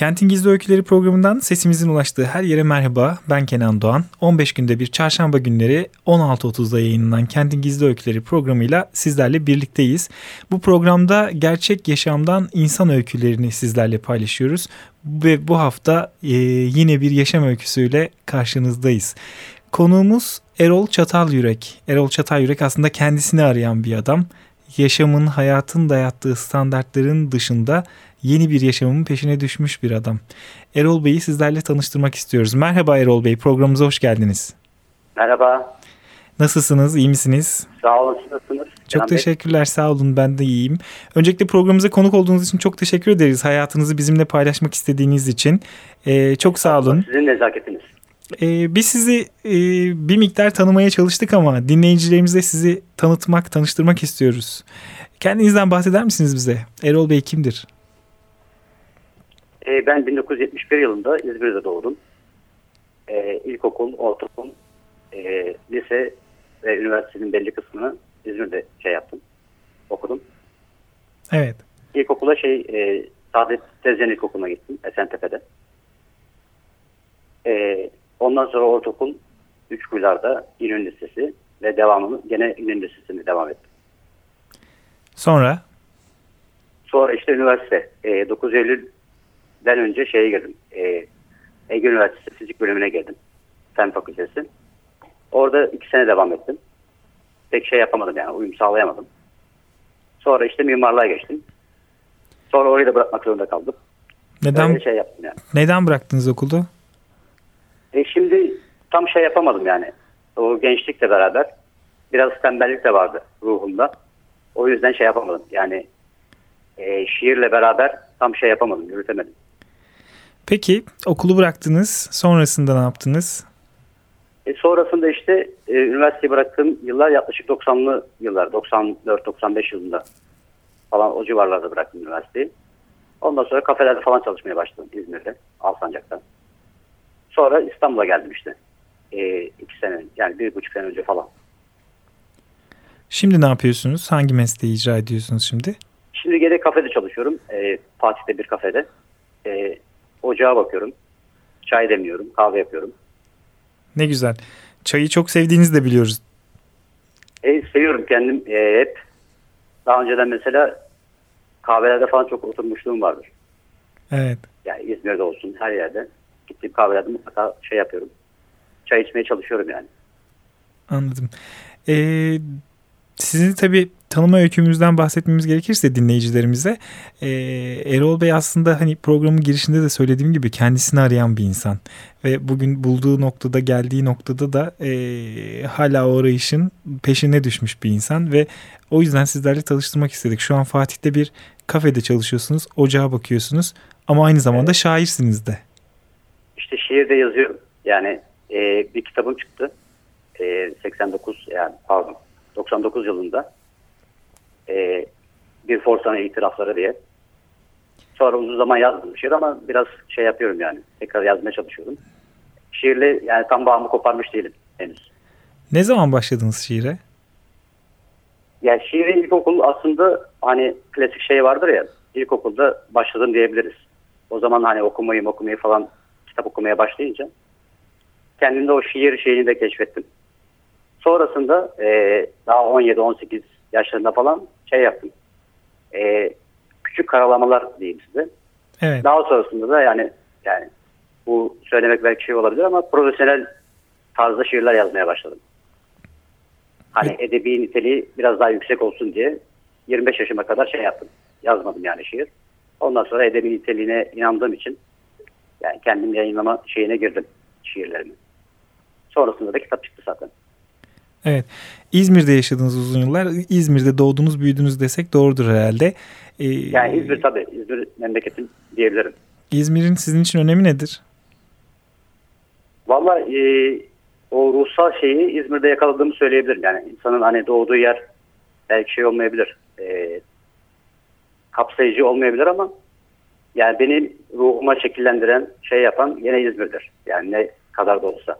Kentin Gizli Öyküleri programından sesimizin ulaştığı her yere merhaba. Ben Kenan Doğan. 15 günde bir çarşamba günleri 16.30'da yayınlanan Kentin Gizli Öyküleri programıyla sizlerle birlikteyiz. Bu programda gerçek yaşamdan insan öykülerini sizlerle paylaşıyoruz. Ve bu hafta e, yine bir yaşam öyküsüyle karşınızdayız. Konuğumuz Erol Çatal Yürek. Erol Çatal Yürek aslında kendisini arayan bir adam. Yaşamın, hayatın dayattığı standartların dışında yeni bir yaşamın peşine düşmüş bir adam. Erol Bey'i sizlerle tanıştırmak istiyoruz. Merhaba Erol Bey, programımıza hoş geldiniz. Merhaba. Nasılsınız, iyi misiniz? Sağ olun, nasılsınız? Çok Bey? teşekkürler, sağ olun ben de iyiyim. Öncelikle programımıza konuk olduğunuz için çok teşekkür ederiz. Hayatınızı bizimle paylaşmak istediğiniz için. Ee, çok sağ olun. Sizin nezaketiniz. Ee, biz sizi e, bir miktar tanımaya çalıştık ama dinleyicilerimize sizi tanıtmak, tanıştırmak istiyoruz. Kendinizden bahseder misiniz bize? Erol Bey kimdir? Ee, ben 1971 yılında İzmir'de doğdum. Ee, ilkokul, ortaokul, e, lise ve üniversitenin belli kısmını İzmir'de şey yaptım, okudum. Evet. İlkokula şey, e, Saadet Tezcan İlkokulu'na gittim, Esentepe'de. Ee, ondan sonra ortaokul, Üçkuyular'da İnönü Lisesi ve devamını gene İnönü Lisesi'ne devam ettim. Sonra? Sonra işte üniversite. E, 9 Eylül'den önce şeye girdim. E, Ege Üniversitesi Fizik bölümüne girdim. Fen Fakültesi. Orada iki sene devam ettim. Pek şey yapamadım yani uyum sağlayamadım. Sonra işte mimarlığa geçtim. Sonra orayı da bırakmak zorunda kaldım. Neden Öyle şey yaptım yani. neden bıraktınız okulu? E şimdi tam şey yapamadım yani. O gençlikle beraber biraz tembellik de vardı ruhumda. O yüzden şey yapamadım. Yani e, şiirle beraber tam şey yapamadım, yürütemedim. Peki okulu bıraktınız. Sonrasında ne yaptınız? E, sonrasında işte e, üniversiteyi bıraktığım yıllar yaklaşık 90'lı yıllar. 94-95 yılında falan o civarlarda bıraktım üniversiteyi. Ondan sonra kafelerde falan çalışmaya başladım İzmir'de, Alsancak'ta. Sonra İstanbul'a geldim işte. E, iki sene, yani bir buçuk sene önce falan. Şimdi ne yapıyorsunuz? Hangi mesleği icra ediyorsunuz şimdi? Şimdi gene kafede çalışıyorum. E, Fatih'te bir kafede. E, ocağa bakıyorum. Çay demliyorum, kahve yapıyorum. Ne güzel. Çayı çok sevdiğinizi de biliyoruz. E, seviyorum kendim e, hep. Daha önceden mesela kahvelerde falan çok oturmuşluğum vardır. Evet. Yani İzmir'de olsun her yerde. Gittiğim kahvelerde mutlaka şey yapıyorum. Çay içmeye çalışıyorum yani. Anladım. Ee, sizi tabii tanıma öykümüzden bahsetmemiz gerekirse dinleyicilerimize ee, Erol Bey aslında hani programın girişinde de söylediğim gibi kendisini arayan bir insan ve bugün bulduğu noktada geldiği noktada da ee, hala o arayışın peşine düşmüş bir insan ve o yüzden sizlerle tanıştırmak istedik. Şu an Fatih'te bir kafede çalışıyorsunuz, ocağa bakıyorsunuz ama aynı zamanda şairsiniz de. İşte şiirde yazıyorum. Yani e, bir kitabım çıktı. E, 89 yani pardon 99 yılında e, bir forsana itirafları diye. Sonra uzun zaman yazdım şiir ama biraz şey yapıyorum yani. Tekrar yazmaya çalışıyorum. Şiirle yani tam bağımı koparmış değilim henüz. Ne zaman başladınız şiire? Yani şiiri ilkokul aslında hani klasik şey vardır ya ilkokulda başladım diyebiliriz. O zaman hani okumayı okumayı falan kitap okumaya başlayınca kendimde o şiir şeyini de keşfettim. Sonrasında e, daha 17-18 yaşlarında falan şey yaptım. E, küçük karalamalar diyeyim size. Evet. Daha sonrasında da yani yani bu söylemek belki şey olabilir ama profesyonel tarzda şiirler yazmaya başladım. Hani edebi niteliği biraz daha yüksek olsun diye 25 yaşıma kadar şey yaptım. Yazmadım yani şiir. Ondan sonra edebi niteliğine inandığım için yani kendim yayınlama şeyine girdim şiirlerimi. Sonrasında da kitap çıktı zaten. Evet. İzmir'de yaşadınız uzun yıllar. İzmir'de doğdunuz, büyüdünüz desek doğrudur herhalde. Ee, yani İzmir tabii. İzmir memleketim diyebilirim. İzmir'in sizin için önemi nedir? Valla e, o ruhsal şeyi İzmir'de yakaladığımı söyleyebilirim. Yani insanın hani doğduğu yer belki şey olmayabilir. E, kapsayıcı olmayabilir ama yani benim ruhuma şekillendiren şey yapan yine İzmir'dir. Yani ne kadar da olsa.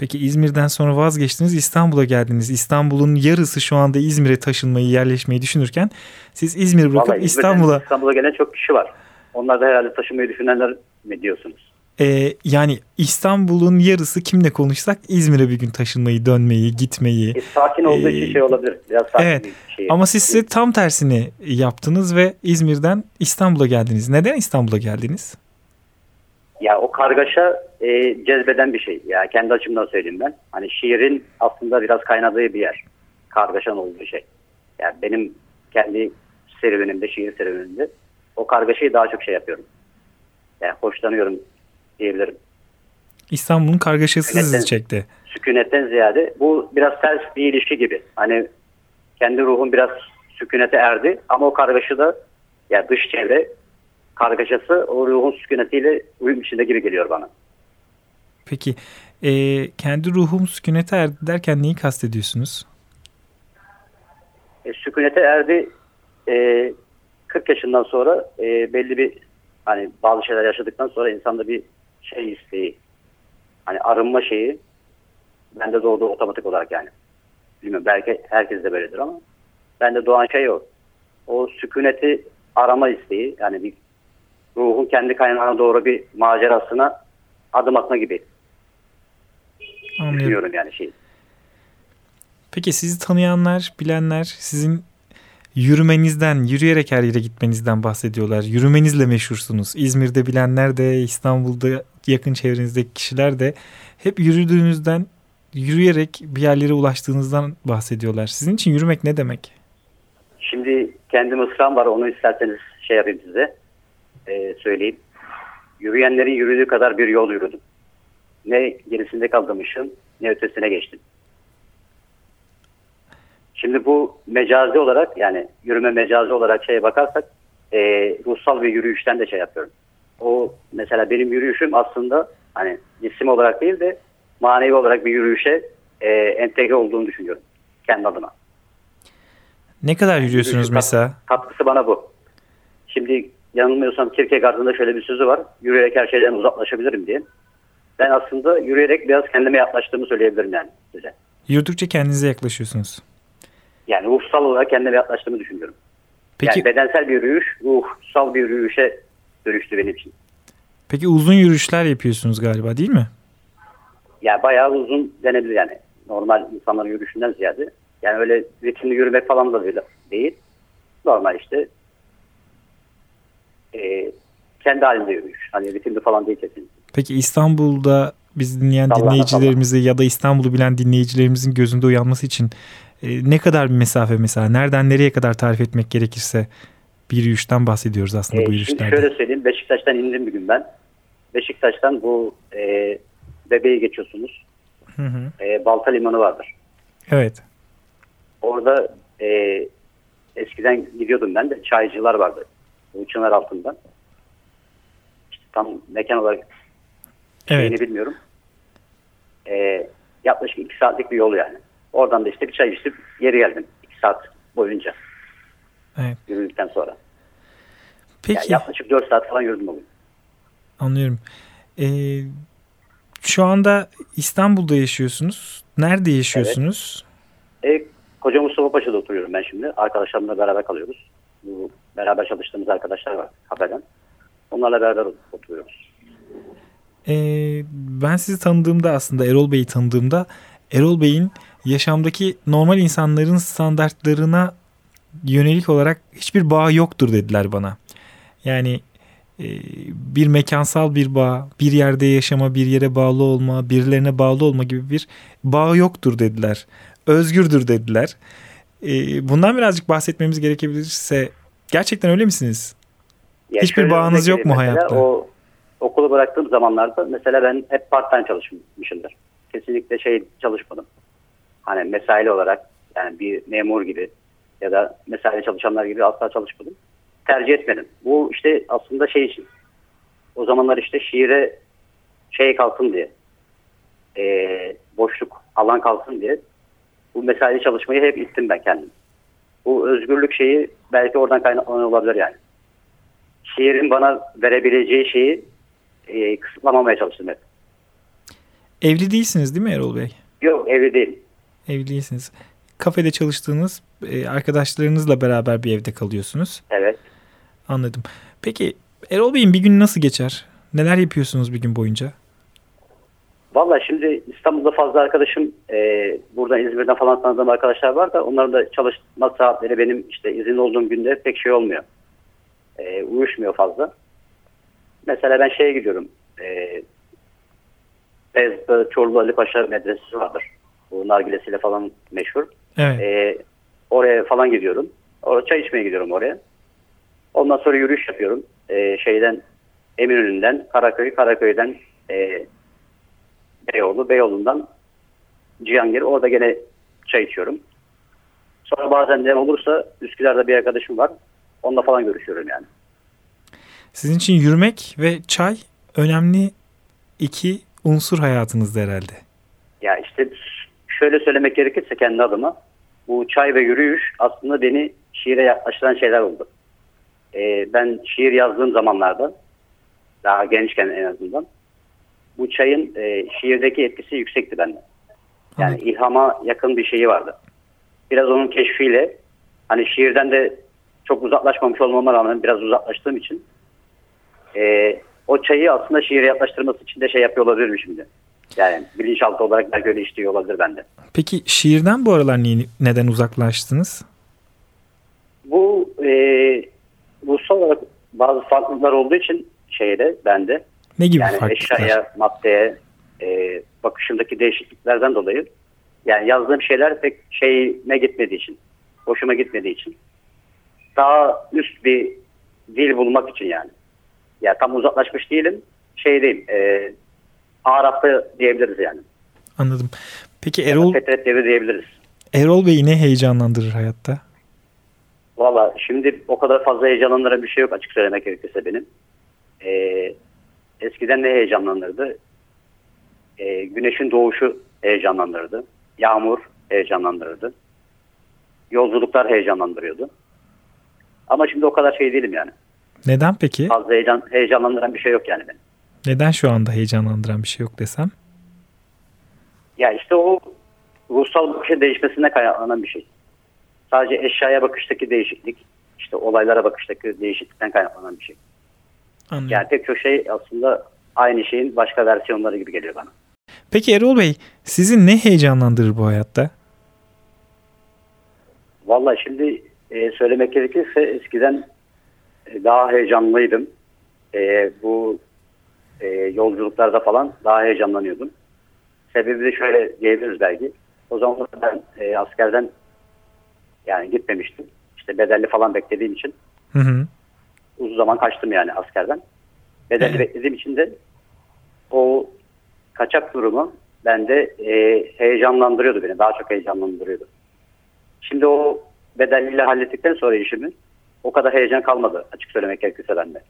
Peki İzmir'den sonra vazgeçtiniz İstanbul'a geldiniz. İstanbul'un yarısı şu anda İzmir'e taşınmayı, yerleşmeyi düşünürken siz İzmir'i bırakıp İstanbul'a... İstanbul'a gelen çok kişi var. Onlar da herhalde taşınmayı düşünenler mi diyorsunuz? Ee, yani İstanbul'un yarısı kimle konuşsak İzmir'e bir gün taşınmayı, dönmeyi, gitmeyi. E, sakin olduğu ee, için şey olabilir. Biraz sakin evet. bir şey. Ama siz size tam tersini yaptınız ve İzmir'den İstanbul'a geldiniz. Neden İstanbul'a geldiniz? Ya o kargaşa e, cezbeden bir şey. Ya kendi açımdan söyleyeyim ben. Hani şiirin aslında biraz kaynadığı bir yer. Kargaşan olduğu şey. Yani benim kendi serüvenimde, şiir serüvenimde o kargaşayı daha çok şey yapıyorum. Yani hoşlanıyorum diyebilirim. İstanbul'un kargaşası sizi çekti. Sükunetten ziyade bu biraz ters bir ilişki gibi. Hani kendi ruhum biraz sükunete erdi ama o kargaşı da yani dış çevre kargaşası o ruhun sükunetiyle uyum içinde gibi geliyor bana. Peki e, kendi ruhum sükunete erdi derken neyi kastediyorsunuz? E, sükunete erdi e, 40 yaşından sonra e, belli bir hani bazı şeyler yaşadıktan sonra insanda bir şey isteği hani arınma şeyi bende doğdu otomatik olarak yani. Bilmiyorum belki herkes de böyledir ama bende doğan şey o. O sükuneti arama isteği yani bir ruhun kendi kaynağına doğru bir macerasına adım atma gibi. Anlıyorum. Düşünüyorum yani şey. Peki sizi tanıyanlar, bilenler sizin yürümenizden, yürüyerek her yere gitmenizden bahsediyorlar. Yürümenizle meşhursunuz. İzmir'de bilenler de, İstanbul'da yakın çevrenizdeki kişiler de hep yürüdüğünüzden, yürüyerek bir yerlere ulaştığınızdan bahsediyorlar. Sizin için yürümek ne demek? Şimdi kendi mısram var onu isterseniz şey yapayım size e, söyleyeyim. Yürüyenlerin yürüdüğü kadar bir yol yürüdüm. Ne gerisinde kalmışım ne ötesine geçtim. Şimdi bu mecazi olarak yani yürüme mecazi olarak şeye bakarsak e, ruhsal bir yürüyüşten de şey yapıyorum. O mesela benim yürüyüşüm aslında hani cisim olarak değil de manevi olarak bir yürüyüşe e, entegre olduğunu düşünüyorum kendi adıma. Ne kadar yürüyorsunuz Yürüyüş mesela? Katkısı bana bu. Şimdi yanılmıyorsam Kierkegaard'ın da şöyle bir sözü var. Yürüyerek her şeyden uzaklaşabilirim diye. Ben aslında yürüyerek biraz kendime yaklaştığımı söyleyebilirim yani size. Yürüdükçe kendinize yaklaşıyorsunuz. Yani ruhsal olarak kendime yaklaştığımı düşünüyorum. Peki, yani bedensel bir yürüyüş, ruhsal bir yürüyüşe dönüştü benim için. Peki uzun yürüyüşler yapıyorsunuz galiba değil mi? Ya bayağı uzun denebilir yani. Normal insanların yürüyüşünden ziyade. Yani öyle ritimli yürümek falan da değil. Normal işte e, kendi halinde yürüyüş. Hani ritimli falan değil kesinlikle. Peki İstanbul'da biz dinleyen dinleyicilerimizi ya da İstanbul'u bilen dinleyicilerimizin gözünde uyanması için e, ne kadar bir mesafe mesela? Nereden nereye kadar tarif etmek gerekirse bir yürüyüşten bahsediyoruz aslında e, bu yürüyüşlerde. Şöyle söyleyeyim. Beşiktaş'tan indim bir gün ben. Beşiktaş'tan bu e, bebeği geçiyorsunuz. Hı hı. E, Balta Limanı vardır. Evet. Orada e, eskiden gidiyordum ben de çaycılar vardı. Bu çınar altında. İşte tam mekan olarak evet. bilmiyorum. E, yaklaşık iki saatlik bir yol yani. Oradan da işte bir çay içip geri geldim. iki saat boyunca. Evet. Yürüdükten sonra. Peki. Yani yaklaşık dört saat falan yürüdüm bugün. Anlıyorum. Ee, şu anda İstanbul'da yaşıyorsunuz. Nerede yaşıyorsunuz? Evet. E, Koca Mustafa Paşa'da oturuyorum ben şimdi. Arkadaşlarımla beraber kalıyoruz. Bu beraber çalıştığımız arkadaşlar var kafeden. Onlarla beraber oturuyoruz. Ee, ben sizi tanıdığımda aslında Erol Bey'i tanıdığımda Erol Bey'in yaşamdaki normal insanların standartlarına yönelik olarak hiçbir bağ yoktur dediler bana. Yani e, bir mekansal bir bağ, bir yerde yaşama, bir yere bağlı olma, birilerine bağlı olma gibi bir bağ yoktur dediler. Özgürdür dediler. E, bundan birazcık bahsetmemiz gerekebilirse gerçekten öyle misiniz? Ya Hiçbir bağınız yok mu hayatta? O okulu bıraktığım zamanlarda mesela ben hep part time çalışmışımdır. Kesinlikle şey çalışmadım Hani mesaili olarak yani bir memur gibi ya da mesaili çalışanlar gibi asla çalışmadım. Tercih etmedim. Bu işte aslında şey için. O zamanlar işte şiire şey kalsın diye. E, boşluk, alan kalsın diye. Bu mesaili çalışmayı hep ittim ben kendim. Bu özgürlük şeyi belki oradan kaynaklanan olabilir yani. Şiirin bana verebileceği şeyi e, kısıtlamamaya çalıştım hep. Evli değilsiniz değil mi Erol Bey? Yok evli değil. Evli değilsiniz. Kafede çalıştığınız e, arkadaşlarınızla beraber bir evde kalıyorsunuz. Evet. Anladım. Peki Erol Bey'in bir gün nasıl geçer? Neler yapıyorsunuz bir gün boyunca? Valla şimdi İstanbul'da fazla arkadaşım e, buradan İzmir'den falan tanıdığım arkadaşlar var da onların da çalışma saatleri benim işte izin olduğum günde pek şey olmuyor. E, uyuşmuyor fazla. Mesela ben şeye gidiyorum. E, Beyazıt'ta Çorlu Ali Paşa Medresesi vardır. Bu nargilesiyle falan meşhur. Evet. E, oraya falan gidiyorum. Orada çay içmeye gidiyorum oraya. Ondan sonra yürüyüş yapıyorum. E, şeyden Eminönü'nden Karaköy, Karaköy'den e, Beyoğlu, Beyoğlu'ndan Cihangir. Orada gene çay içiyorum. Sonra bazen de olursa Üsküdar'da bir arkadaşım var. Onunla falan görüşüyorum yani. Sizin için yürümek ve çay önemli iki unsur hayatınızda herhalde. Ya işte şöyle söylemek gerekirse kendi adıma bu çay ve yürüyüş aslında beni şiire yaklaştıran şeyler oldu. Ee, ben şiir yazdığım zamanlarda daha gençken en azından bu çayın e, şiirdeki etkisi yüksekti bende. Yani Anladım. ilhama yakın bir şeyi vardı. Biraz onun keşfiyle hani şiirden de çok uzaklaşmamış olmama rağmen biraz uzaklaştığım için e, o çayı aslında şiire yaklaştırması için de şey yapıyor olabilirim şimdi. Yani bilinçaltı olarak belki öyle işliyor olabilir bende. Peki şiirden bu aralar niye, neden uzaklaştınız? Bu e, ruhsal olarak bazı farklılıklar olduğu için şeyde bende Ne gibi yani farklılıklar? eşyaya, maddeye e, bakışımdaki değişikliklerden dolayı yani yazdığım şeyler pek şeyime gitmediği için, hoşuma gitmediği için daha üst bir dil bulmak için yani. Ya tam uzaklaşmış değilim, şey değil, e, Arap'ta diyebiliriz yani. Anladım. Peki Erol... Erol Fetret devri diyebiliriz. Erol Bey'i ne heyecanlandırır hayatta? Valla şimdi o kadar fazla heyecanlandıran bir şey yok açık söylemek gerekirse benim. Ee, eskiden ne heyecanlandırdı? Ee, güneşin doğuşu heyecanlandırdı. Yağmur heyecanlandırırdı. Yolculuklar heyecanlandırıyordu. Ama şimdi o kadar şey değilim yani. Neden peki? Fazla heyecan, heyecanlandıran bir şey yok yani benim. Neden şu anda heyecanlandıran bir şey yok desem? Ya işte o ruhsal bakışın değişmesine kaynaklanan bir şey. Sadece eşyaya bakıştaki değişiklik, işte olaylara bakıştaki değişiklikten kaynaklanan bir şey. Anlıyorum. Yani pek çok şey aslında aynı şeyin başka versiyonları gibi geliyor bana. Peki Erol Bey sizi ne heyecanlandırır bu hayatta? Vallahi şimdi e, söylemek gerekirse eskiden e, daha heyecanlıydım. E, bu e, yolculuklarda falan daha heyecanlanıyordum. Sebebi de şöyle diyebiliriz belki. O zaman ben e, askerden yani gitmemiştim. İşte bedelli falan beklediğim için Hı hı. Uzun zaman kaçtım yani askerden. Bedelli beklediğim için de o kaçak durumu bende e, heyecanlandırıyordu beni. Daha çok heyecanlandırıyordu. Şimdi o bedelliyle hallettikten sonra işimi o kadar heyecan kalmadı açık söylemek gerekirse bende.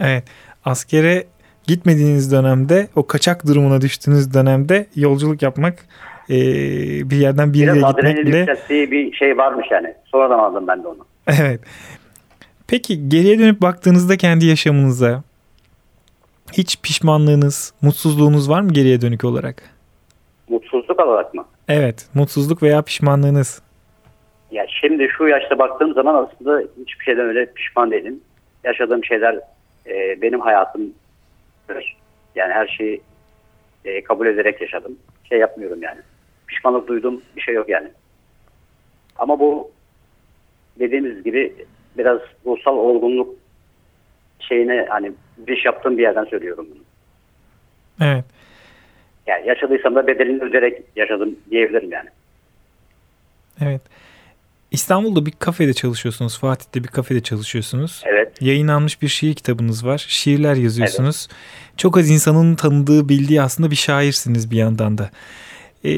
Evet. Askere gitmediğiniz dönemde o kaçak durumuna düştüğünüz dönemde yolculuk yapmak e, bir yerden bir yere gitmek bile bir şey varmış yani. Sonradan aldım ben de onu. Evet. Peki geriye dönüp baktığınızda kendi yaşamınıza hiç pişmanlığınız, mutsuzluğunuz var mı geriye dönük olarak? Mutsuzluk olarak mı? Evet, mutsuzluk veya pişmanlığınız. Ya şimdi şu yaşta baktığım zaman aslında hiçbir şeyden öyle pişman değilim. Yaşadığım şeyler e, benim hayatım. Yani her şeyi e, kabul ederek yaşadım. Şey yapmıyorum yani. Pişmanlık duyduğum bir şey yok yani. Ama bu dediğimiz gibi biraz ruhsal olgunluk şeyine hani bir iş yaptığım bir yerden söylüyorum bunu. Evet. Yani yaşadıysam da bedelini öderek yaşadım diyebilirim yani. Evet. İstanbul'da bir kafede çalışıyorsunuz. Fatih'te bir kafede çalışıyorsunuz. Evet. Yayınlanmış bir şiir kitabınız var. Şiirler yazıyorsunuz. Çok az insanın tanıdığı, bildiği aslında bir şairsiniz bir yandan da. E,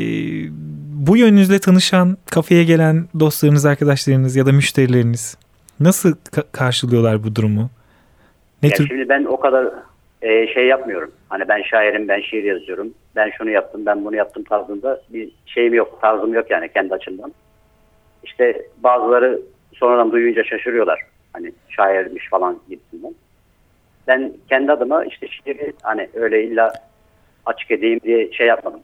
bu yönünüzle tanışan, kafeye gelen dostlarınız, arkadaşlarınız ya da müşterileriniz nasıl ka- karşılıyorlar bu durumu? Ne yani tür... Şimdi ben o kadar e, şey yapmıyorum. Hani ben şairim, ben şiir yazıyorum. Ben şunu yaptım, ben bunu yaptım tarzında bir şeyim yok, tarzım yok yani kendi açımdan. İşte bazıları sonradan duyunca şaşırıyorlar. Hani şairmiş falan gibisinden. Ben kendi adıma işte şiiri hani öyle illa açık edeyim diye şey yapmadım.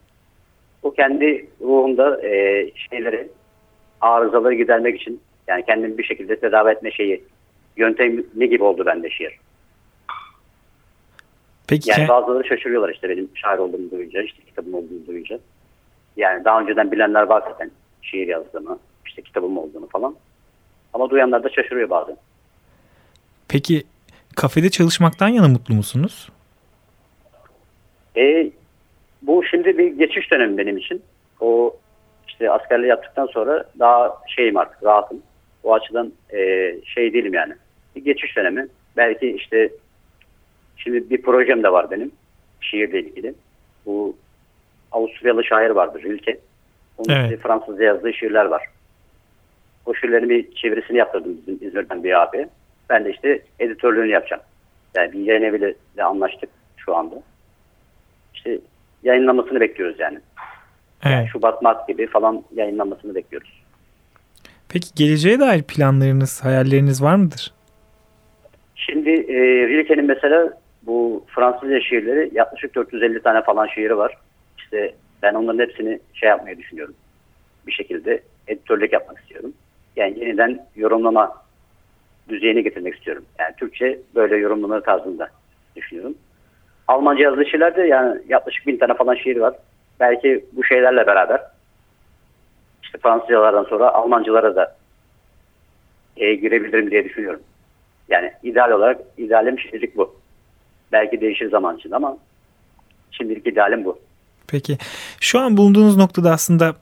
Bu kendi ruhumda e, şeyleri, arızaları gidermek için yani kendimi bir şekilde tedavi etme şeyi, yöntemi gibi oldu bende şiir. Peki. Yani bazıları şaşırıyorlar işte benim şair olduğumu duyunca, işte kitabım olduğunu duyunca. Yani daha önceden bilenler var zaten şiir yazdığımı, işte kitabım olduğunu falan. Ama duyanlar da şaşırıyor bazen. Peki kafede çalışmaktan yana mutlu musunuz? E, bu şimdi bir geçiş dönemi benim için. O işte askerliği yaptıktan sonra daha şeyim artık rahatım. O açıdan e, şey değilim yani. Bir geçiş dönemi. Belki işte şimdi bir projem de var benim şiirle ilgili. Bu Avusturyalı şair vardır Rilke. Onun evet. Fransızca yazdığı şiirler var. O şiirlerin bir çevirisini yaptırdım bizim İzmir'den bir abi. Ben de işte editörlüğünü yapacağım. Yani bir yayın eviyle anlaştık şu anda. İşte yayınlamasını bekliyoruz yani. Evet. yani Şubat, Mart gibi falan yayınlanmasını bekliyoruz. Peki geleceğe dair planlarınız, hayalleriniz var mıdır? Şimdi e, Rilke'nin mesela bu Fransızca şiirleri yaklaşık 450 tane falan şiiri var. İşte ben onların hepsini şey yapmayı düşünüyorum. Bir şekilde editörlük yapmak istiyorum. Yani yeniden yorumlama düzeyine getirmek istiyorum. Yani Türkçe böyle yorumlama tarzında düşünüyorum. Almanca yazılı şiirlerde yani yaklaşık bin tane falan şiir var. Belki bu şeylerle beraber Fransızcalardan sonra Almancılara da e, girebilirim diye düşünüyorum. Yani ideal olarak idealim şimdilik bu. Belki değişir zaman için ama şimdilik idealim bu. Peki şu an bulunduğunuz noktada aslında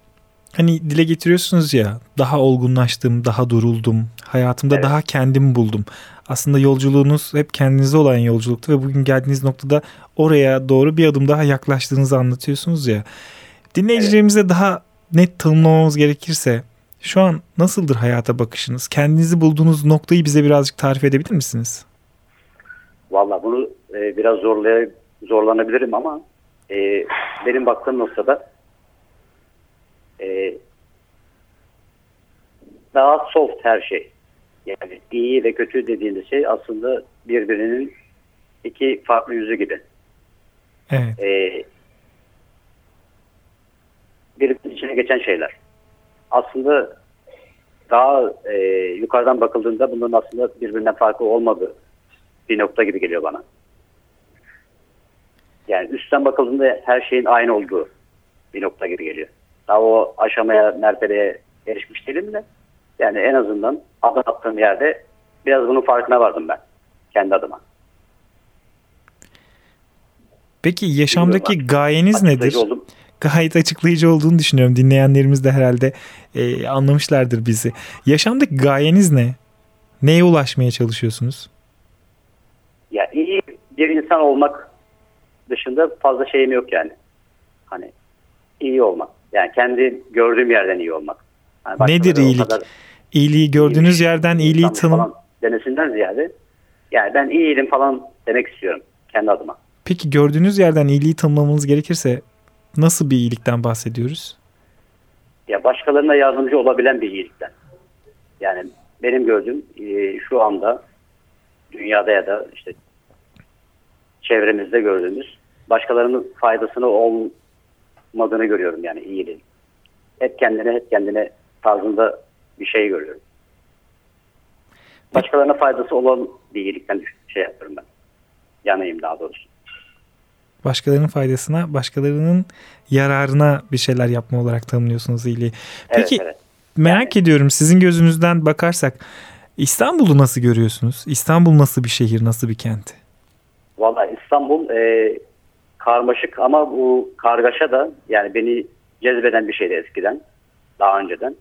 hani dile getiriyorsunuz ya daha olgunlaştım, daha duruldum, hayatımda evet. daha kendimi buldum. Aslında yolculuğunuz hep kendinize olan yolculuktu ve bugün geldiğiniz noktada oraya doğru bir adım daha yaklaştığınızı anlatıyorsunuz ya. Dinleyicilerimize evet. daha net tanımlamamız gerekirse şu an nasıldır hayata bakışınız? Kendinizi bulduğunuz noktayı bize birazcık tarif edebilir misiniz? Valla bunu e, biraz zorlay zorlanabilirim ama e, benim baktığım noktada e, daha soft her şey. Yani iyi ve kötü dediğimiz şey aslında birbirinin iki farklı yüzü gibi. Evet. E, içine geçen şeyler. Aslında daha e, yukarıdan bakıldığında bunların aslında birbirinden farklı olmadığı bir nokta gibi geliyor bana. Yani üstten bakıldığında her şeyin aynı olduğu bir nokta gibi geliyor. Daha o aşamaya, mertebeye erişmiş değilim de yani en azından adım attığım yerde biraz bunun farkına vardım ben kendi adıma. Peki yaşamdaki gayeniz nedir? Oldum. Gayet açıklayıcı olduğunu düşünüyorum. Dinleyenlerimiz de herhalde e, anlamışlardır bizi. Yaşamdaki gayeniz ne? Neye ulaşmaya çalışıyorsunuz? Ya iyi bir insan olmak dışında fazla şeyim yok yani. Hani iyi olmak. Yani kendi gördüğüm yerden iyi olmak. Yani Nedir iyilik? İyiliği gördüğünüz iyi, yerden iyiliği tanım. Denesinden ziyade yani ben iyiydim falan demek istiyorum kendi adıma. Peki gördüğünüz yerden iyiliği tanımlamanız gerekirse nasıl bir iyilikten bahsediyoruz? Ya başkalarına yardımcı olabilen bir iyilikten. Yani benim gördüğüm e, şu anda dünyada ya da işte çevremizde gördüğümüz başkalarının faydasını olmadığını görüyorum yani iyiliğin. Hep kendine hep kendine tarzında bir şey görüyorum. Başkalarına faydası olan bir iyilikten şey yapıyorum ben. Yanayım daha doğrusu. Başkalarının faydasına, başkalarının yararına bir şeyler yapma olarak tanımlıyorsunuz iyiliği. Peki evet, evet. merak yani, ediyorum sizin gözünüzden bakarsak İstanbul'u nasıl görüyorsunuz? İstanbul nasıl bir şehir, nasıl bir kent? Valla İstanbul e, karmaşık ama bu kargaşa da yani beni cezbeden bir şeydi eskiden. Daha önceden.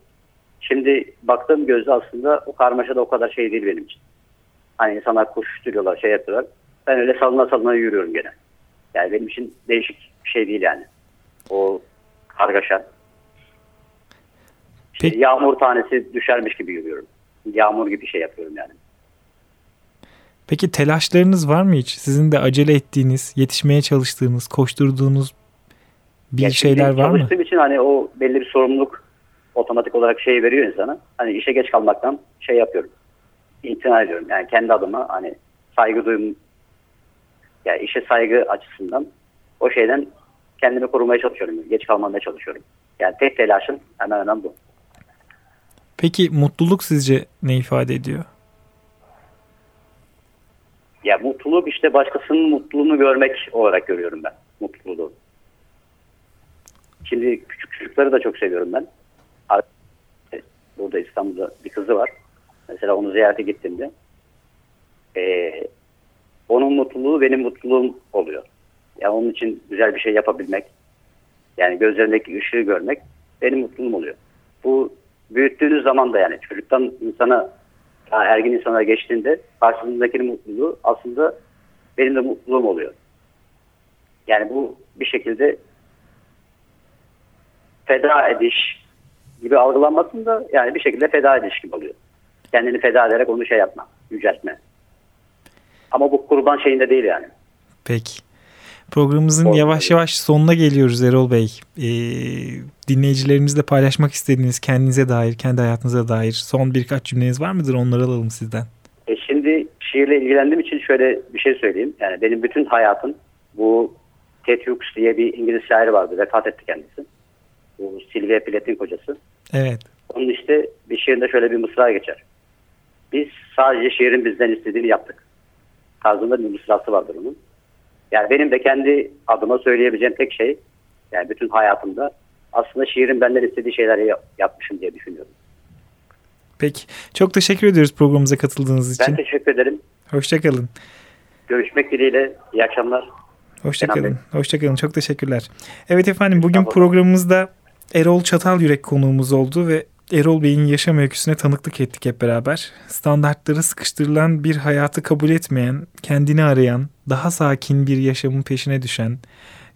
Şimdi baktığım gözle aslında o karmaşa da o kadar şey değil benim için. Hani insanlar koşuşturuyorlar, şey yapıyorlar. Ben öyle salına salına yürüyorum gene. Yani benim için değişik bir şey değil yani. O kargaşa. İşte Peki- yağmur tanesi düşermiş gibi yürüyorum. Yağmur gibi şey yapıyorum yani. Peki telaşlarınız var mı hiç? Sizin de acele ettiğiniz, yetişmeye çalıştığınız, koşturduğunuz bir Ya şeyler var mı? Çalıştığım için hani o belli bir sorumluluk otomatik olarak şey veriyor insana. Hani işe geç kalmaktan şey yapıyorum. İmtina ediyorum. Yani kendi adıma hani saygı duyum yani işe saygı açısından o şeyden kendimi korumaya çalışıyorum. Geç kalmamaya çalışıyorum. Yani tek telaşım hemen hemen bu. Peki mutluluk sizce ne ifade ediyor? Ya mutluluk işte başkasının mutluluğunu görmek olarak görüyorum ben mutluluğu. Şimdi küçük çocukları da çok seviyorum ben. Burada İstanbul'da bir kızı var. Mesela onu ziyarete gittiğimde eee, onun mutluluğu benim mutluluğum oluyor. Yani onun için güzel bir şey yapabilmek, yani gözlerindeki ışığı görmek benim mutluluğum oluyor. Bu büyüttüğünüz zaman da yani çocuktan insana daha ergin insana geçtiğinde karşınızdakinin mutluluğu aslında benim de mutluluğum oluyor. Yani bu bir şekilde feda ediş gibi algılanmasın da yani bir şekilde feda ediş gibi oluyor. Kendini feda ederek onu şey yapma, yüceltme. Ama bu kurban şeyinde değil yani. Peki. Programımızın Oldu. yavaş yavaş sonuna geliyoruz Erol Bey. Ee, dinleyicilerimizle paylaşmak istediğiniz kendinize dair, kendi hayatınıza dair son birkaç cümleniz var mıdır? Onları alalım sizden. E şimdi şiirle ilgilendiğim için şöyle bir şey söyleyeyim. Yani benim bütün hayatım bu Ted Hughes diye bir İngiliz şair vardı. Vefat etti kendisi. Bu Sylvia Plath'in kocası. Evet. Onun işte bir şiirinde şöyle bir mısra geçer. Biz sadece şiirin bizden istediğini yaptık. Tarzında bir mısrası vardır onun. Yani benim de kendi adıma söyleyebileceğim tek şey yani bütün hayatımda aslında şiirin benden istediği şeyleri yap- yapmışım diye düşünüyorum. Peki. Çok teşekkür ediyoruz programımıza katıldığınız Ben için. teşekkür ederim. Hoşçakalın. Görüşmek dileğiyle. İyi akşamlar. Hoşçakalın. Hoşçakalın. Çok teşekkürler. Evet efendim bugün programımızda Erol Çatal Yürek konuğumuz oldu ve Erol Bey'in yaşam öyküsüne tanıklık ettik hep beraber. Standartları sıkıştırılan bir hayatı kabul etmeyen, kendini arayan, daha sakin bir yaşamın peşine düşen,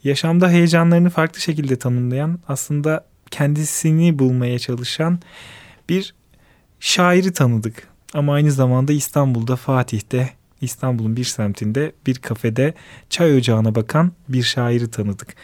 yaşamda heyecanlarını farklı şekilde tanımlayan, aslında kendisini bulmaya çalışan bir şairi tanıdık. Ama aynı zamanda İstanbul'da Fatih'te İstanbul'un bir semtinde bir kafede çay ocağına bakan bir şairi tanıdık.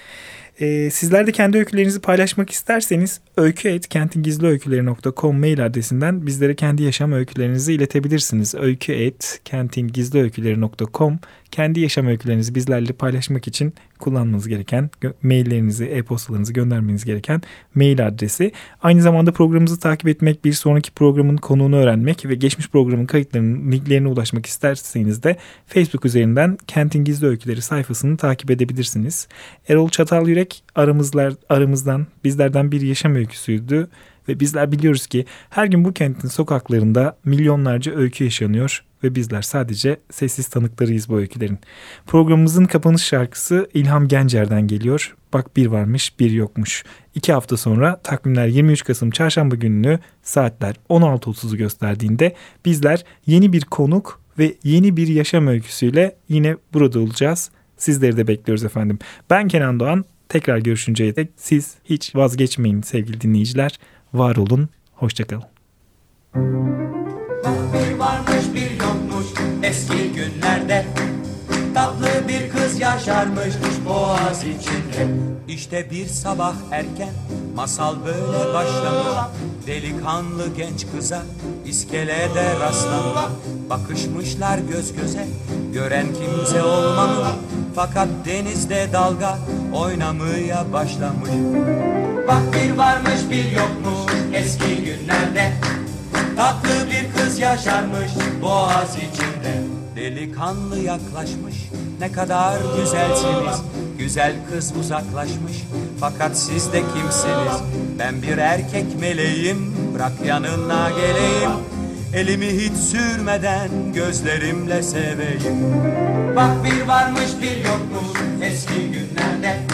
Ee, sizler de kendi öykülerinizi paylaşmak isterseniz öykü.kentingizliöyküleri.com mail adresinden bizlere kendi yaşam öykülerinizi iletebilirsiniz. öykü.kentingizliöyküleri.com kendi yaşam öykülerinizi bizlerle paylaşmak için kullanmanız gereken maillerinizi, e-postalarınızı göndermeniz gereken mail adresi. Aynı zamanda programımızı takip etmek, bir sonraki programın konuğunu öğrenmek ve geçmiş programın kayıtlarının linklerine ulaşmak isterseniz de Facebook üzerinden Kentin Gizli Öyküleri sayfasını takip edebilirsiniz. Erol Çatal Yürek aramızlar, aramızdan bizlerden bir yaşam öyküsüydü ve bizler biliyoruz ki her gün bu kentin sokaklarında milyonlarca öykü yaşanıyor ve bizler sadece sessiz tanıklarıyız bu öykülerin. Programımızın kapanış şarkısı İlham Gencer'den geliyor. Bak bir varmış bir yokmuş. İki hafta sonra takvimler 23 Kasım çarşamba gününü saatler 16.30'u gösterdiğinde bizler yeni bir konuk ve yeni bir yaşam öyküsüyle yine burada olacağız. Sizleri de bekliyoruz efendim. Ben Kenan Doğan. Tekrar görüşünceye dek siz hiç vazgeçmeyin sevgili dinleyiciler. Var olun. Hoşçakalın. Bir varmış bir yokmuş eski günlerde. Tatlı bir kız yaşarmış boğaz içinde. İşte bir sabah erken masal böyle başlamış. Delikanlı genç kıza iskelede rastlamış Bakışmışlar göz göze gören kimse olmamış. Fakat denizde dalga oynamaya başlamış Bak bir varmış bir yokmuş eski günlerde. Tatlı bir kız yaşarmış boğaz içinde. Delikanlı yaklaşmış ne kadar güzelsiniz. Güzel kız uzaklaşmış fakat siz de kimsiniz? Ben bir erkek meleğim bırak yanına geleyim. Elimi hiç sürmeden gözlerimle seveyim. Bak bir varmış bir yokmuş eski günlerde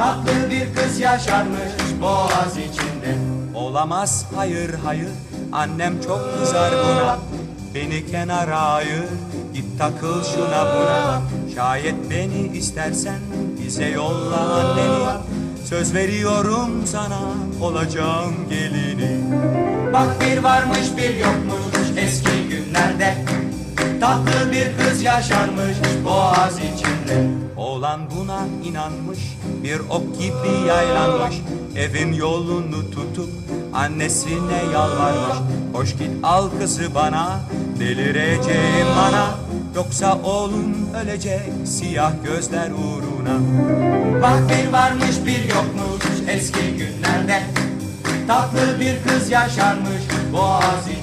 Tatlı bir kız yaşarmış boğaz içinde. Olamaz hayır hayır. Annem çok kızar buna. Beni kenara ayır git takıl şuna buna. Şayet beni istersen bize yolla anneni. Söz veriyorum sana olacağım gelini. Bak bir varmış bir yokmuş eski günlerde Tatlı bir kız yaşarmış boğaz içinde. Oğlan buna inanmış bir ok gibi yaylanmış. Evin yolunu tutup annesine yalvarmış. Hoş git al kızı bana delireceğim bana Yoksa oğlum ölecek siyah gözler uğruna. Bak bir varmış bir yokmuş eski günlerde. Tatlı bir kız yaşarmış boğaz içinde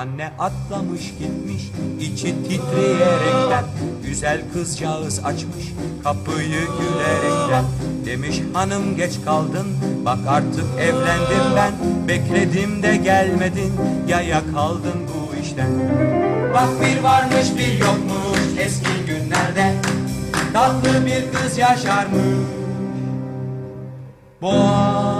Anne atlamış gitmiş içi titreyerekten. Güzel kızcağız açmış kapıyı gülerekten. Demiş hanım geç kaldın bak artık evlendim ben. Bekledim de gelmedin yaya kaldın bu işten. Bak bir varmış bir yokmuş eski günlerde. Tatlı bir kız yaşarmış. Boğaz